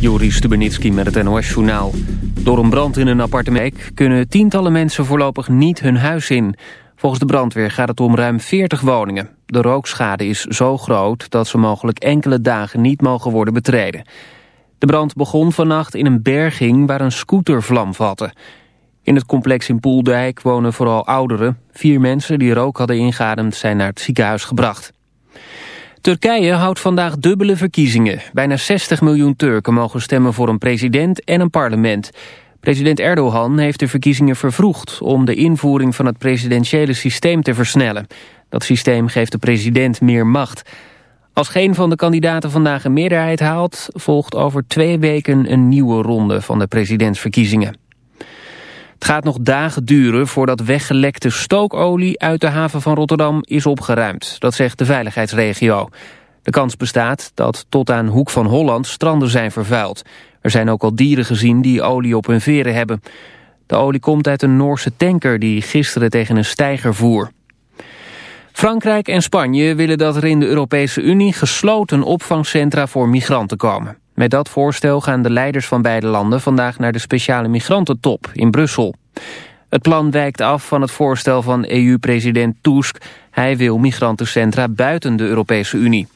Juri Stubenitski met het NOS-journaal. Door een brand in een appartement kunnen tientallen mensen voorlopig niet hun huis in. Volgens de brandweer gaat het om ruim 40 woningen. De rookschade is zo groot dat ze mogelijk enkele dagen niet mogen worden betreden. De brand begon vannacht in een berging waar een scooter vlam vatte. In het complex in Poeldijk wonen vooral ouderen. Vier mensen die rook hadden ingeademd zijn naar het ziekenhuis gebracht. Turkije houdt vandaag dubbele verkiezingen. Bijna 60 miljoen Turken mogen stemmen voor een president en een parlement. President Erdogan heeft de verkiezingen vervroegd... om de invoering van het presidentiële systeem te versnellen. Dat systeem geeft de president meer macht. Als geen van de kandidaten vandaag een meerderheid haalt... volgt over twee weken een nieuwe ronde van de presidentsverkiezingen. Het gaat nog dagen duren voordat weggelekte stookolie uit de haven van Rotterdam is opgeruimd. Dat zegt de veiligheidsregio. De kans bestaat dat tot aan Hoek van Holland stranden zijn vervuild. Er zijn ook al dieren gezien die olie op hun veren hebben. De olie komt uit een Noorse tanker die gisteren tegen een steiger voer. Frankrijk en Spanje willen dat er in de Europese Unie gesloten opvangcentra voor migranten komen. Met dat voorstel gaan de leiders van beide landen vandaag naar de speciale migrantentop in Brussel. Het plan wijkt af van het voorstel van EU-president Tusk. Hij wil migrantencentra buiten de Europese Unie.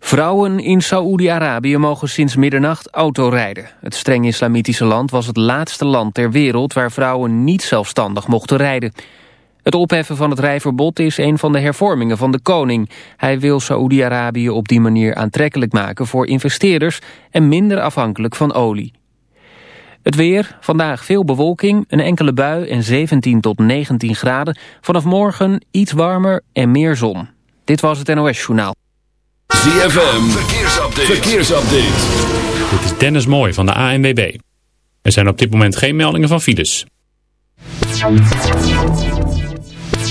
Vrouwen in Saoedi-Arabië mogen sinds middernacht autorijden. Het streng islamitische land was het laatste land ter wereld... waar vrouwen niet zelfstandig mochten rijden. Het opheffen van het rijverbod is een van de hervormingen van de koning. Hij wil Saoedi-Arabië op die manier aantrekkelijk maken voor investeerders... en minder afhankelijk van olie. Het weer, vandaag veel bewolking, een enkele bui en 17 tot 19 graden. Vanaf morgen iets warmer en meer zon. Dit was het NOS Journaal. ZFM, verkeersupdate. verkeersupdate. Dit is Dennis Mooij van de ANWB. Er zijn op dit moment geen meldingen van files.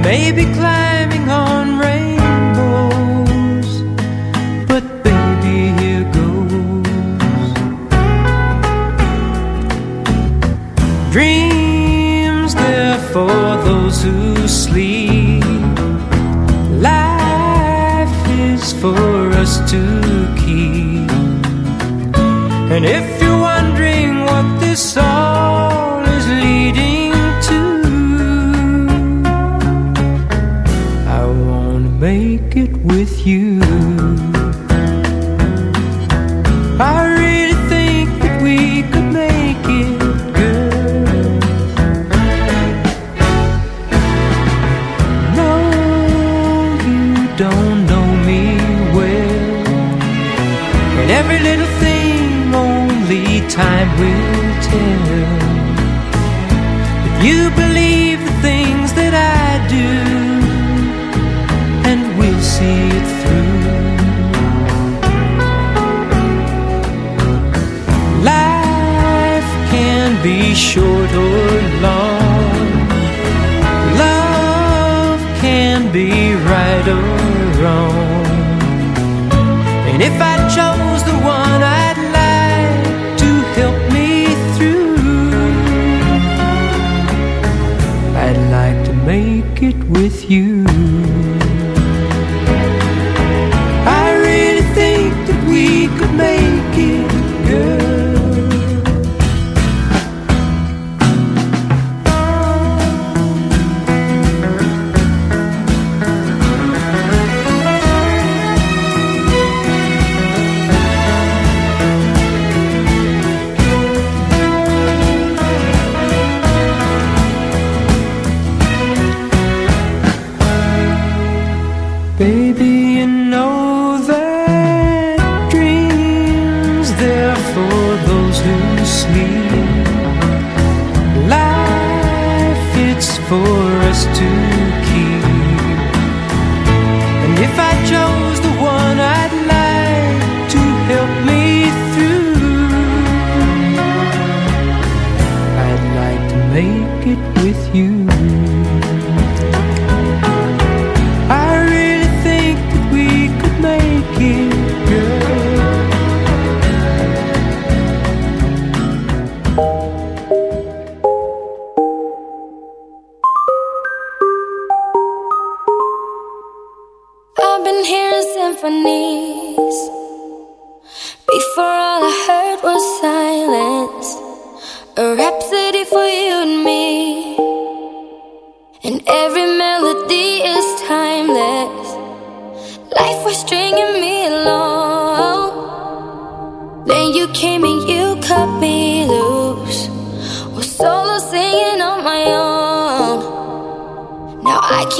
I may be climbing on rainbows, but baby, here goes. Dreams there for those who sleep. Life is for us to keep. And if with you. I really think that we could make it, girl. No, you don't know me well. And every little thing only time will short or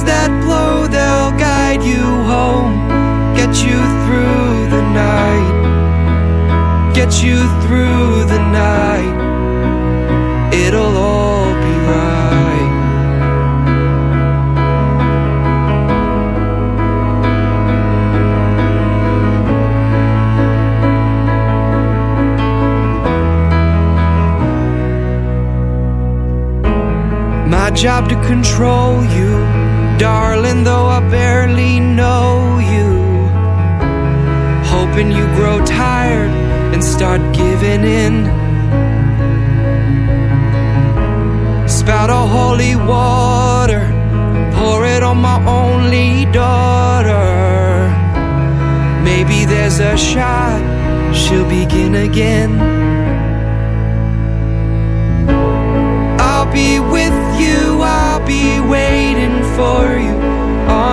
winds that blow, they'll guide you home, get you through the night, get you through the night. It'll all be right. My job to control you darling, though I barely know you. Hoping you grow tired and start giving in. Spout a holy water, pour it on my only daughter. Maybe there's a shot, she'll begin again. I'll be with you, I'll be waiting for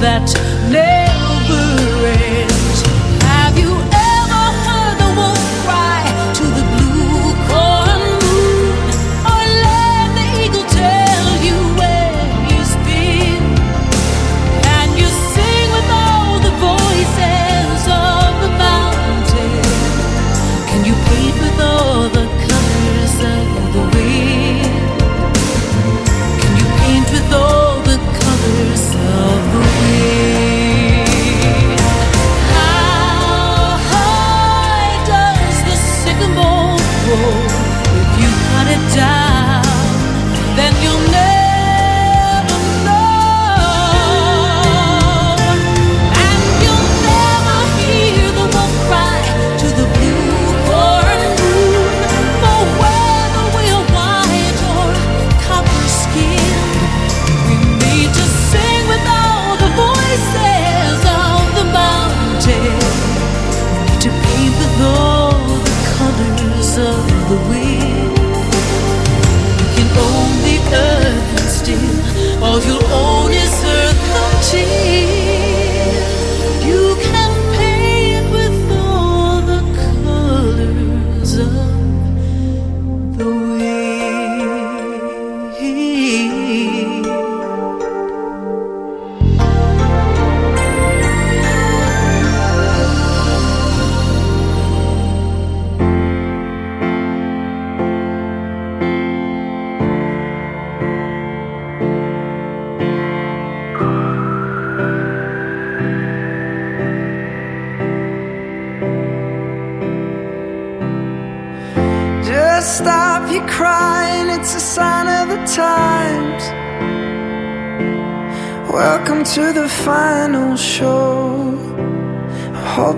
that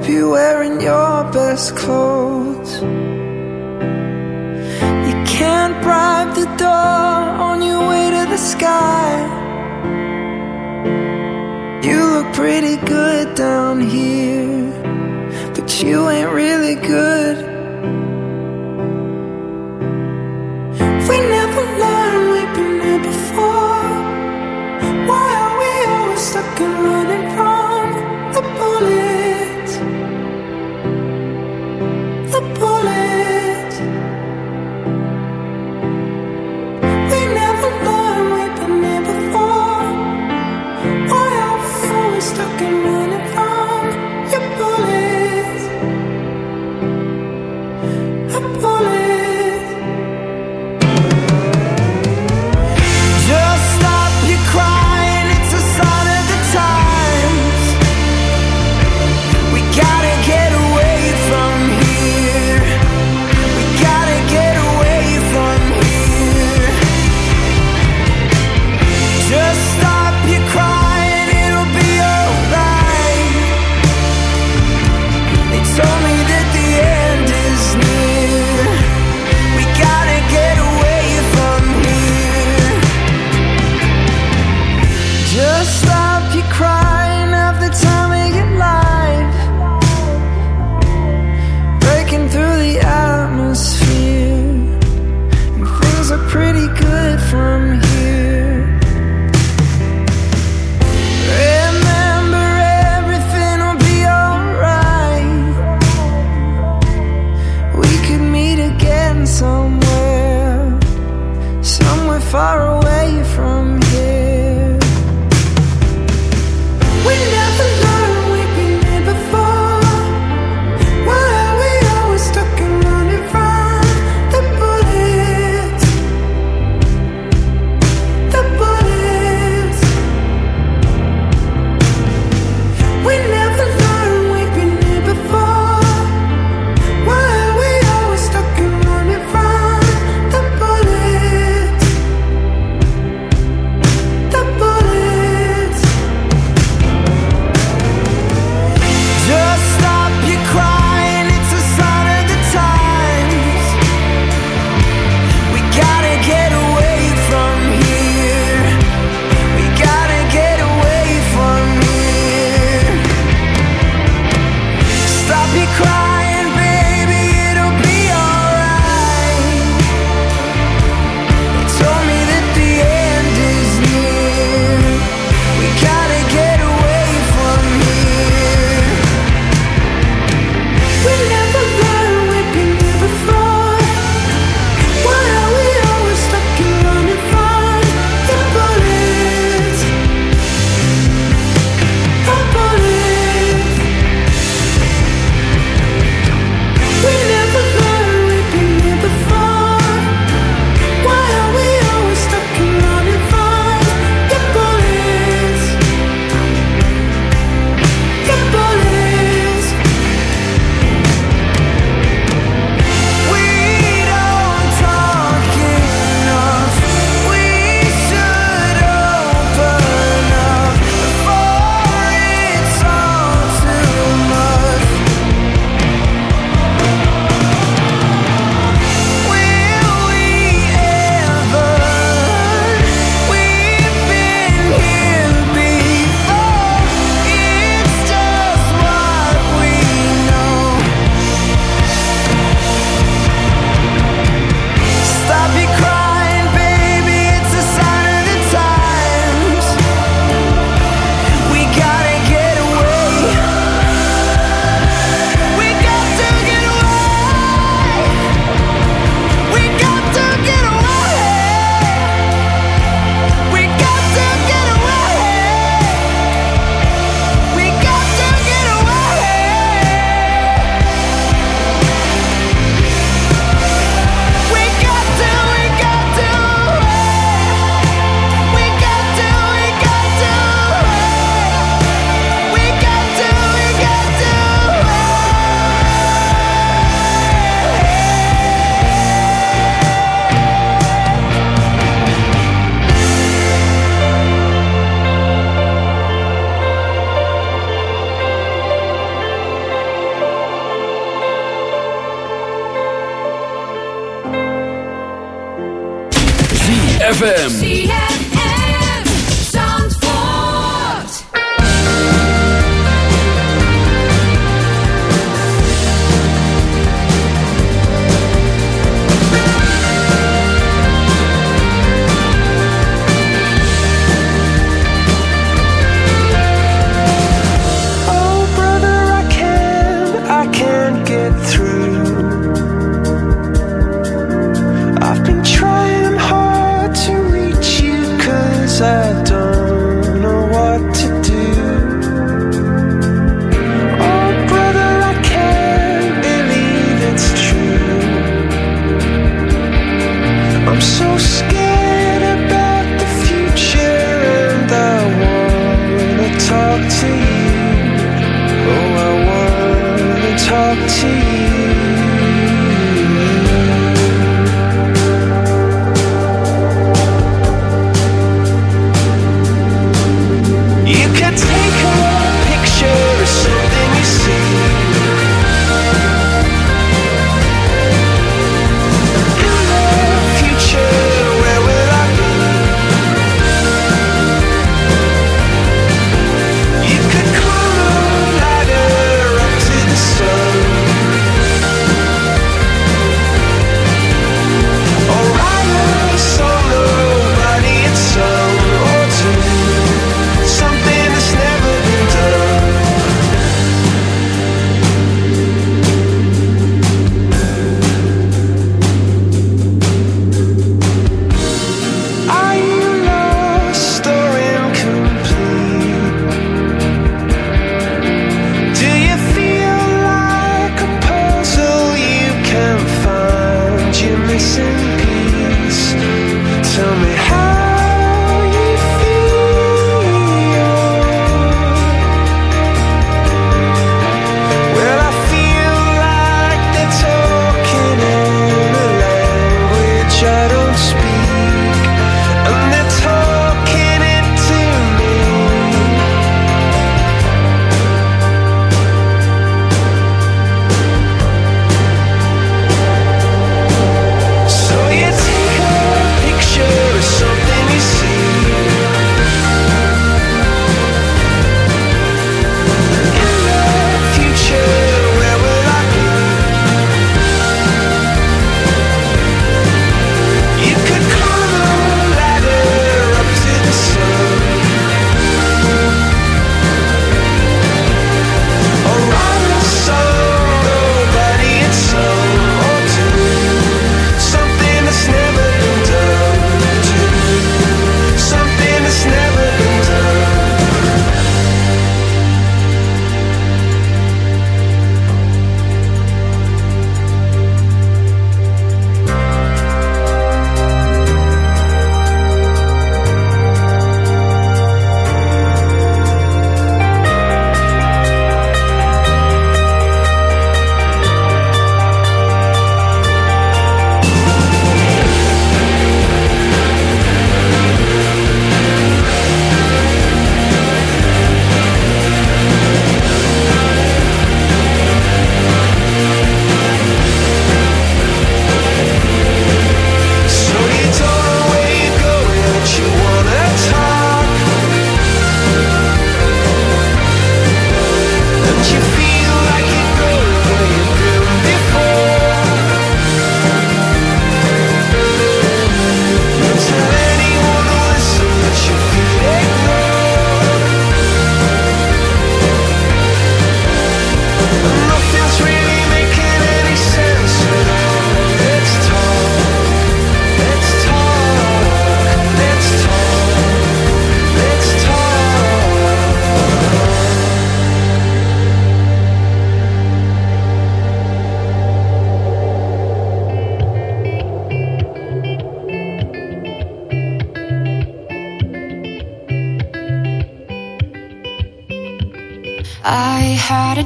hope you're wearing your best clothes. You can't bribe the door on your way to the sky. You look pretty good down here, but you ain't really good far away from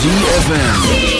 ZFM.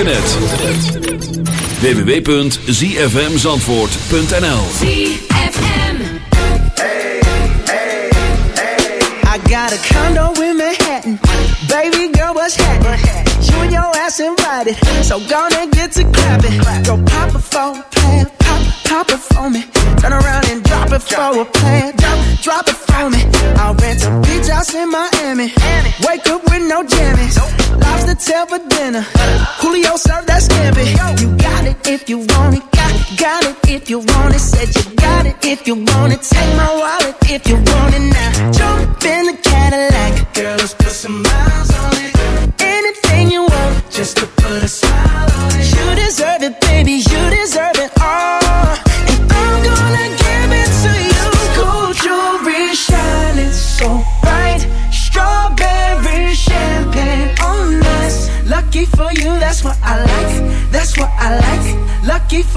internet. www.zfmzandvoort.nl hey, hey, hey. I got condo in Manhattan. Baby girl, what's happening? You. So hotel for dinner. Julio served that scampi. You got it if you want it. Got, got it if you want it. Said you got it if you want it. Take my wallet if you want it now. Jump in the Cadillac. Girl, let's put some miles on it.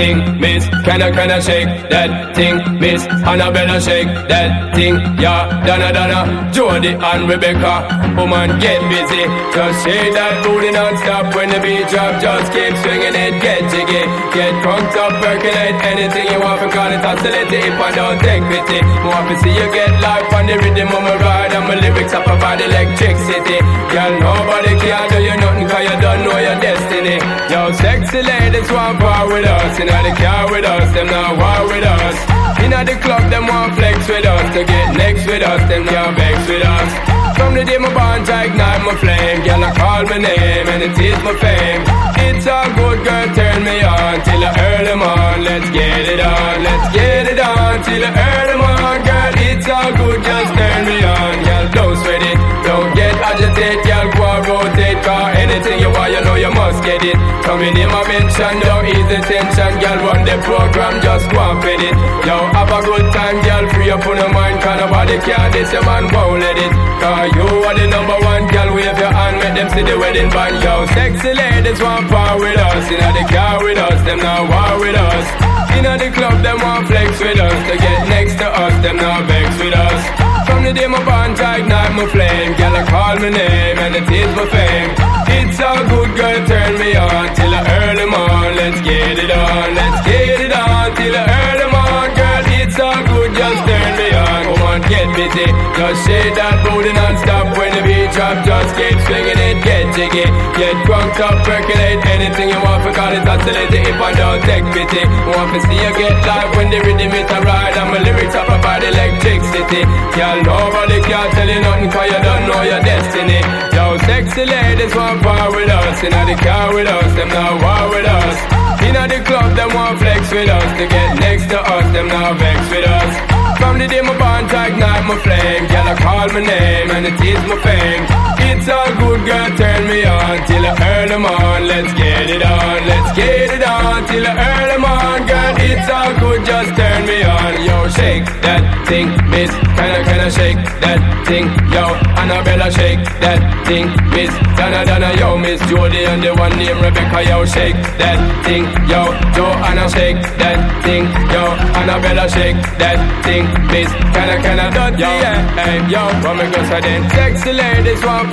Thing, miss. Can I, can I shake that thing, miss? Annabella shake that thing, yeah. Donna, Donna, Jody and Rebecca. Woman, get busy. Just shake that booty non-stop when the beat drop. Just keep swinging it, get jiggy. Get crunked up, percolate anything you want. Because it's oscillating if I don't take pity. More to see you get life on the rhythm of my ride. And my lyrics up about electricity. Girl, nobody can do you nothing cause you don't know your destiny. Yo, sexy ladies want part with us. You know the car with us, them not war with us. Inna the club, them want flex with us. To get next with us, them can't vex with us. From the day my bond, I ignite my flame. Girl, I call my name and it is my fame. It's all good, girl, turn me on till I early on. Let's get it on, let's get it on till I early on, girl. It's all good, just turn me on, girl. Don't sweat it, don't get agitated, girl. Go and rotate, car anything you want, you know you must get it. Coming in my mention, don't ease the tension, girl. Run the program, just go and fit it. Yo, have a good time, girl. Free up on your mind, cause nobody care. This your man won't let it. Cause you are the number one, girl. Wave your hand, make them see the wedding band. Yo, sexy ladies want part with us. Inna the car with us, them not war with us. Inna the club, them want flex with us. To get next to us, them not vex with us. From the day my bond, ignite my flame. Girl, I call my name and it is my fame. It's all good, girl, turn me on till I early morn. Let's get it on, let's busy, just shake that booty non-stop when the beat drop. Just keep swinging it, get jiggy, get drunk up, percolate anything you want. For call it oscillating if I don't take pity. Want to see you get live when the rhythm it a ride and my lyrics up about electricity. Girl, nobody can tell you nothing 'cause you don't know your destiny. Yo, sexy ladies want part with us, inna the car with us, them not war with us. Inna the club, them want flex with us. To get next to us, them not vex with us. From the day my bond, I ignite my flame. Girl, I call my name and it is my fame. It's all good, girl, turn me on till I early morn. Let's get it on, let's get it on till I early morn, girl. It's all good, just turn me on. Yo, shake that thing, miss. Kinda, kinda shake that thing, yo. Annabella, shake that thing, miss. Donna, Donna, yo, miss Jody and the one named Rebecca, yo, shake that thing, yo. Joanna, shake that thing, yo. Annabella, shake that thing, miss. Kinda, kinda, dirty, yeah. Hey, yo, me go say then? Sexy ladies want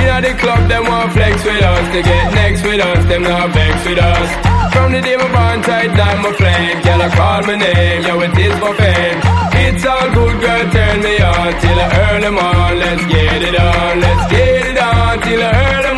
Inna the club, them want flex with us. They get next with us, them not vex with us. From the day my bond tight down my flame, girl, I call my name, yo, it is my fame. It's all good, girl, turn me on till I early morn. Let's get it on, let's get it on till I early morn. It's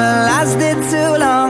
summer lasted too long.